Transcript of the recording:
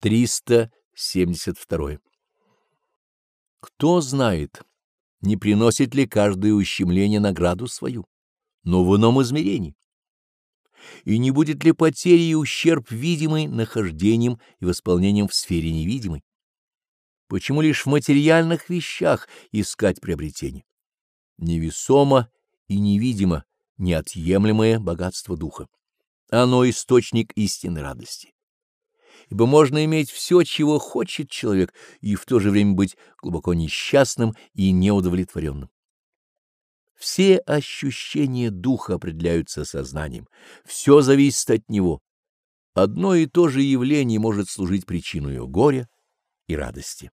372. Кто знает, не приносит ли каждое ущемление награду свою, но в ином измерении? И не будет ли потери и ущерб видимый нахождением и восполнением в сфере невидимой? Почему лишь в материальных вещах искать приобретение? Невесомо и невидимо неотъемлемое богатство духа. Оно источник истинной радости ибо можно иметь все, чего хочет человек, и в то же время быть глубоко несчастным и неудовлетворенным. Все ощущения духа определяются сознанием, все зависит от него. Одно и то же явление может служить причиной горя и радости.